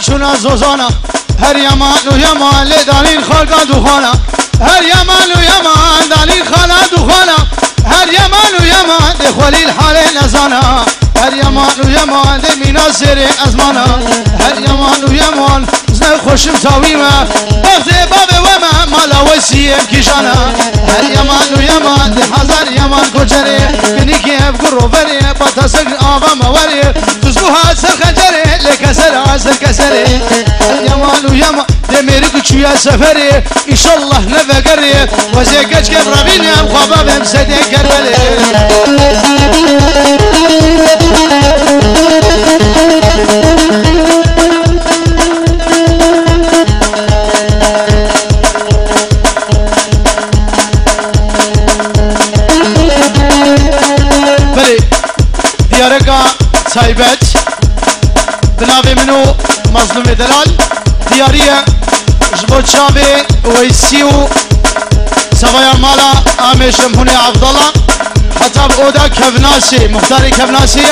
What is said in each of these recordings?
چون زوزانا هر یمان و یمان لدانین خالقا دوخانا هر یمان و یمان دانین خانا دوخانا هر یمان و یمان دخولی الحال نزانا هر یمان و یمان دی مینا سر ازمانا هر یمان و یمان زن خوشم تاویما بخت باب و ما مالا وسیم کشانا هر یمان و یمان دی هزار یمان کجره کنی که اب گرو بری باتا سگن آبا موری. تزبوها سر azdır keseri Yamalu yama demiri küçüye seferi İnşallah ne vegeri Vaze geç gebrabinyem kababem sede gerbeli Diyaraka saybet شابي ويسيو سبايا مالا امي شمهوني عبد الله حتى بقودا كفناسي مختاري كفناسي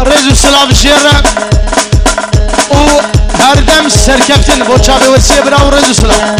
ريزو سلام جيرة و هردم سركبتن بو شابي ويسيو براو ريزو سلام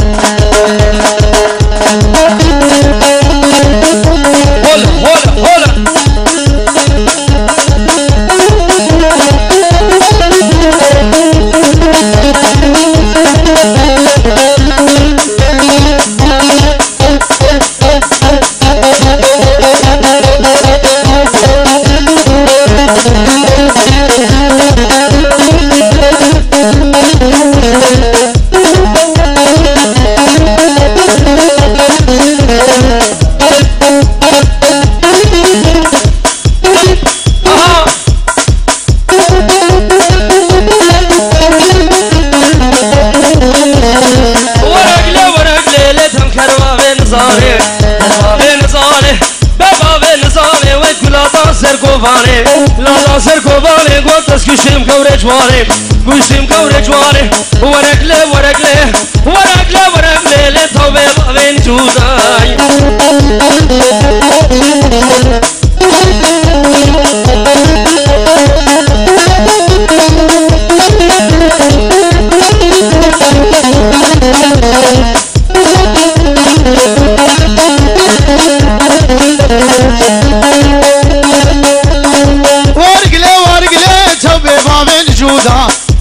جواري ويسم قوري جواري ورقله ورقله ورقله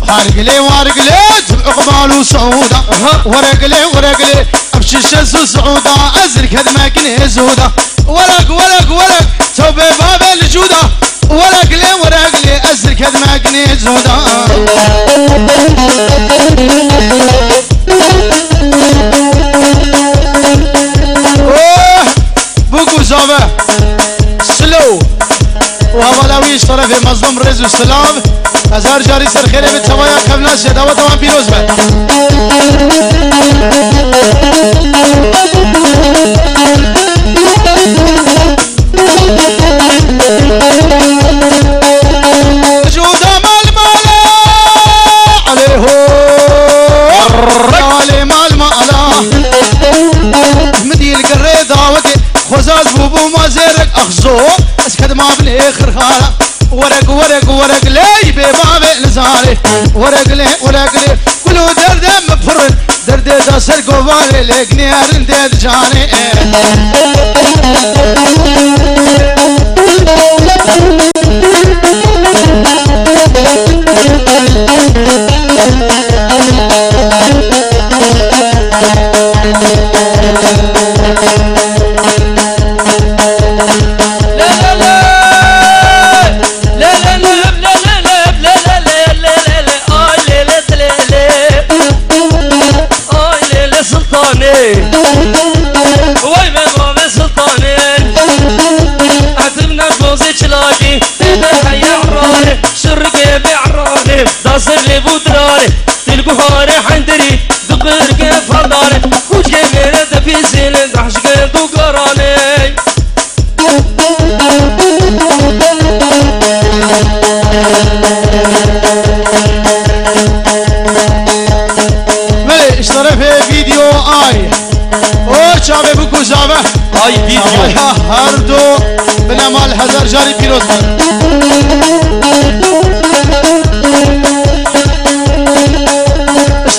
ارقلي وارقلي اقبال وسعودة. ورقلي ورقلي بشيشة وسعودة أزرق هد ماكن زودة ورق ورق ورق توبي باب الجودة ورقلي ورقلي أزرق هد ماكن زودة پیش طرف مظلوم رز السلام. هزار جاري سر سرخیره به قبل عقب نشه. دعوت هم پیروز بد خزاز بوبو ما زيرك اخزو. اسكد ما بني خرخاره ورق ورق ورق لي بباب لساني ورق لي ورق لي. كله درد مفرن درد داسر قبالي لقني ارندد جاني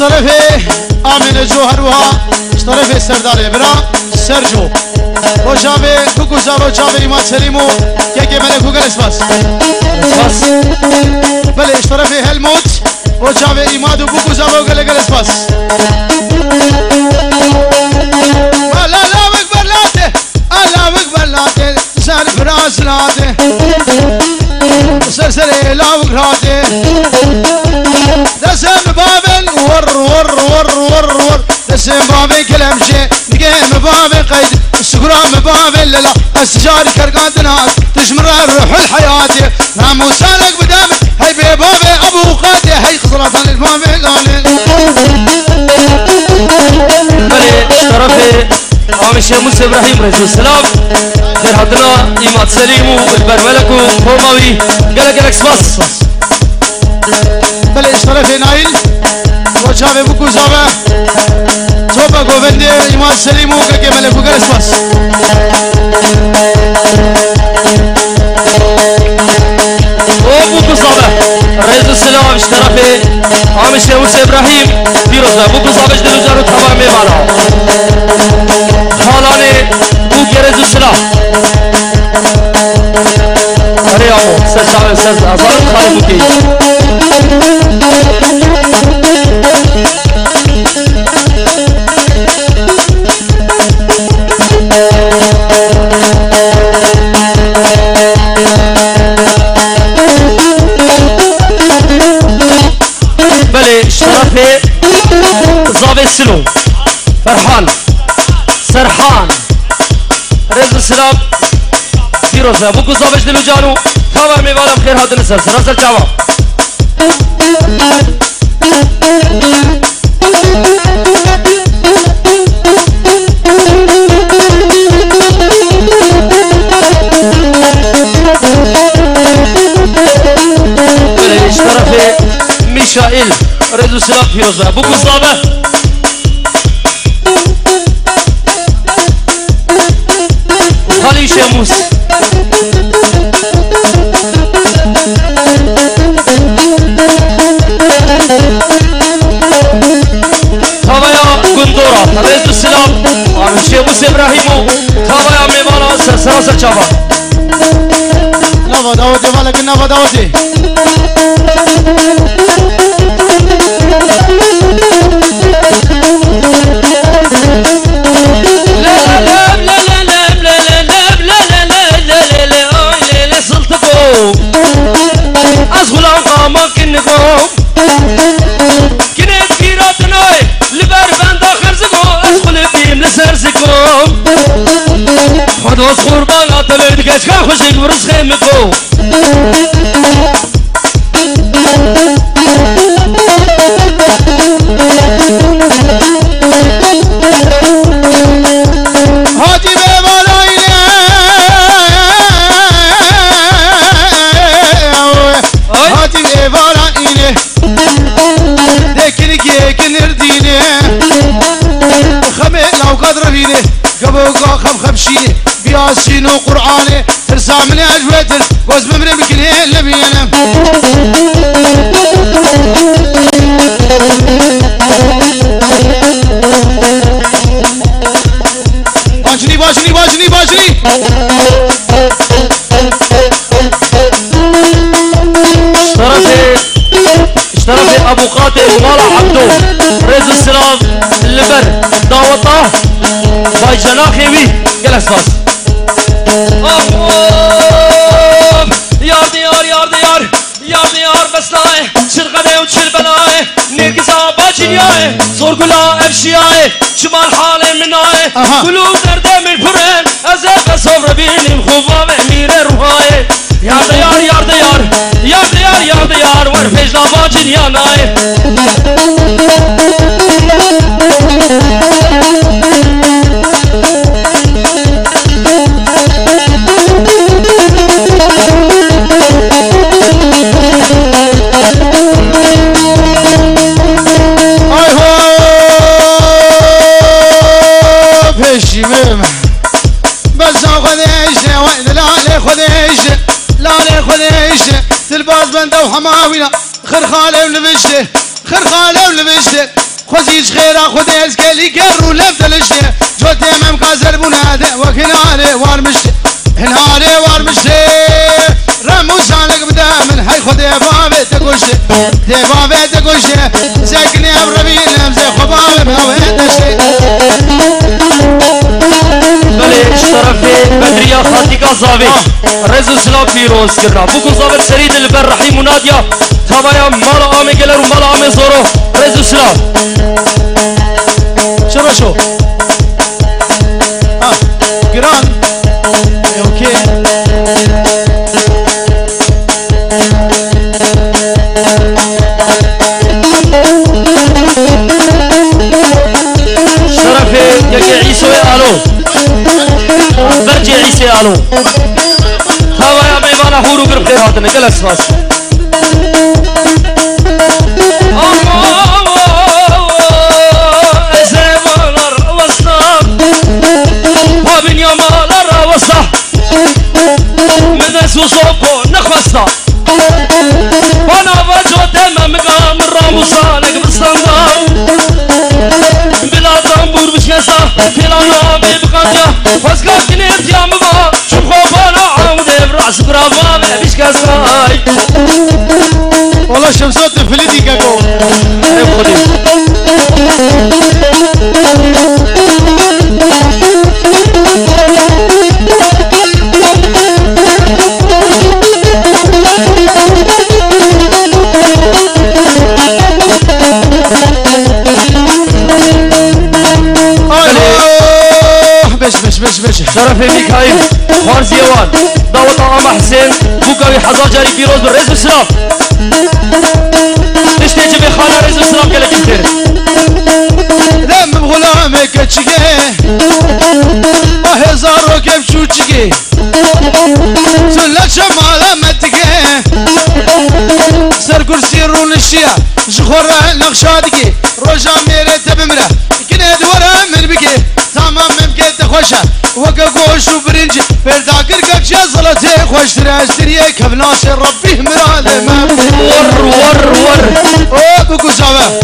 طرفي امين جوهر وها طرفي سردار برا سرجو. وجابي كوكو زارو جابي ما سليمو يجي ملكو قال اسفاس اسفاس بل طرفي هلموت وجابي ايماد وبوكو زارو قال قال سر سر سر لا وغراته بابي ور ور ور ور ور. نسم بابي كلام شيء نقيم بابي قيد السكران بابي للا. السجاري كرقان تنهار تجمر الروح لحياتي ناموس لك بدابي هاي بابي ابو قاتي هي خسرة البابي قالي طرفي عامل شيخ موسى إبراهيم رجل السلام. در حضرنا ايمات سليمو بالبرملكو قوموي قلق قلق سباس سباس avez you d'horreur. Trop à gouverner, il m'a salé mon cœur qui m'a le bouger l'espace. Oh, beaucoup d'horreur. Réseau Salam, je te rappelle. Amis, ah, c'est Ousse Ibrahim. Virus, beaucoup d'horreur, je te rejoins au travail, mais voilà. Khalane, Bouk et Réseau Salam. Allez, amour, c'est ça, c'est ça, c'est ça, c'est ça, c'est ça, c'est ça, c'est ça, c'est سرحان رز شراب سیروز ها بوكو زابش دلو جانو. خبر میوارم بخير هاتن سر سر سر چاوا ميشائيل. رز شراب فيروز ها بگو ابو قاتل ومالا عبدو رئيس السلام اللبر دعوته باي جناخي وي جلس باس گلا افشیای چما حال آئے گلو درده من پرن از قصف رو بینیم خوبا و میره روحای. یار دیار یار دیار یار دیار یار دیار ور پیش نواجین یا نای خرخاله ولبشه خرخاله ولبشه خوزیش خیره خود از گلی گر رو لفت لشته. جوت امم قذر بوناده و کناره وارمشته هناره وارمشته رموزانک بده من های خود دبابه تگوشته دبابه تگوشته سکنه ام ربینم زی خوبه نادية خاتيكا زافيت رزو سلا بيروز كرنا بوكو زافر شريد البر رحيم ونادية تمايا مالا آمي قلر ومالا آمي زورو. رزو سلا हवा हूरू गिरफ़्तार होते नहीं गलत والله شمسوت كاكو. بش بش بش بش. شرف بوكاوي حزار جاري بيروز بالرئيس بالسلام اشتيجي بخانة رئيس بالسلام قال لك خير دم بغلامك تشقي وهزار وكيف شو تشقي سلة شمالة ما تقي سر كرسي رون الشيا جخور نقشادقي روجا ميري تبمره كنا دورا من بكي تمام ممكن تخوشا وقا قوش وبرنج فرداكر كبشا زلتي خوش تراستريه كبناس ربي مراد ما ور ور ور. أو بكو سابا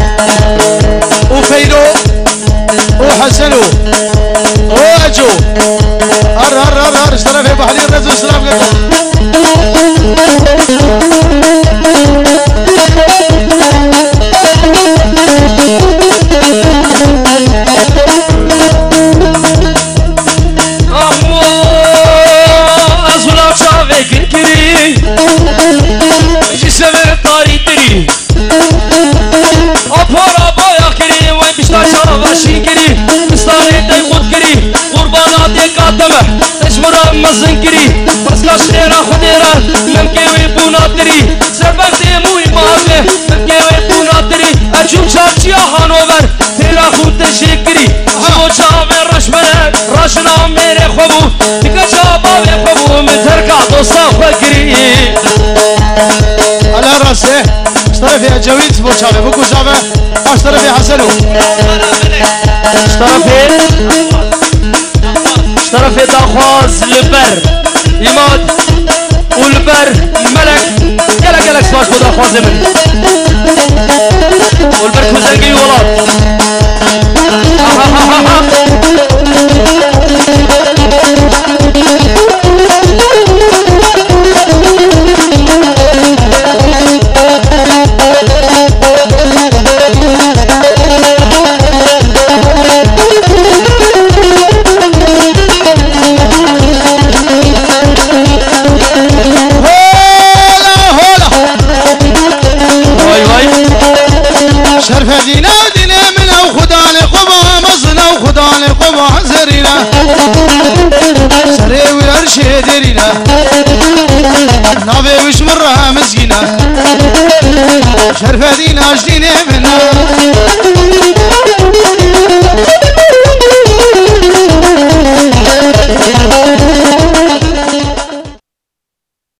وفيلو وحسنو واجو هر هر هر هر اشترى في بحرين رزو السلام قدر اشترى في جويد بوشابه بكو سابا اشترى في حسنو اشترفت اشترفت داخواز لبر. ایماد والبر ملك يلا يلا سواش بدا خواز من. والبر كوزنجي ولاد قبا زرينا سري ورشي درينا نابي وش مرة مسكينة شرف دينا جدينا منا